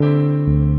Música